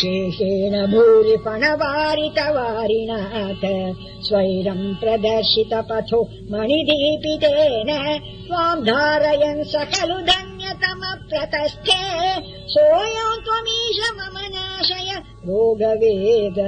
शेषेण भूरिपण स्वैरम् प्रदर्शित पथो मणिदीपितेन त्वाम् धारयन् स खलु धन्यतमप्रतस्थे सोऽयम् त्वमीश मम नाशय रोगवेग।